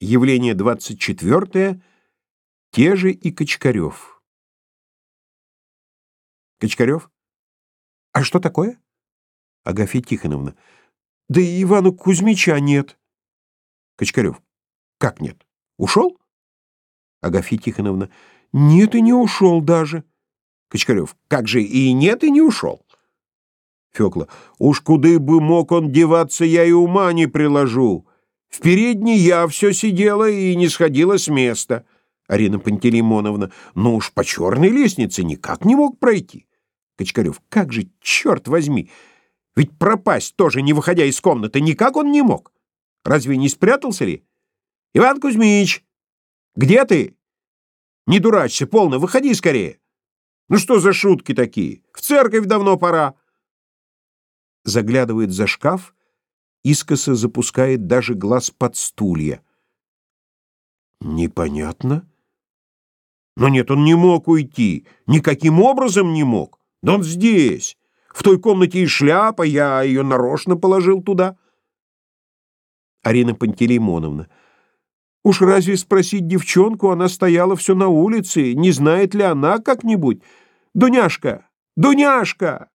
Явление 24. Те же и Кочкарев. Кочкарев? А что такое? Агафья Тихоновна. Да и Ивана Кузьмича нет. Кочкарев. Как нет? Ушел? Агафья Тихоновна. Нет и не ушел даже. Кочкарев. Как же и нет и не ушел? Фёкла. Уж куды бы мог он деваться, я и ума не приложу. В передней я все сидела и не сходила с места. Арина Пантелеймоновна, ну уж по черной лестнице никак не мог пройти. Кочкарев, как же, черт возьми, ведь пропасть тоже, не выходя из комнаты, никак он не мог. Разве не спрятался ли? Иван Кузьмич, где ты? Не дурачься, полно, выходи скорее. Ну что за шутки такие? В церковь давно пора. Заглядывает за шкаф, искоса запускает даже глаз под стулья. Непонятно. Но нет, он не мог уйти. Никаким образом не мог. Да он здесь. В той комнате и шляпа, я ее нарочно положил туда. Арина Пантелеймоновна. Уж разве спросить девчонку, она стояла все на улице, не знает ли она как-нибудь? Дуняшка! Дуняшка!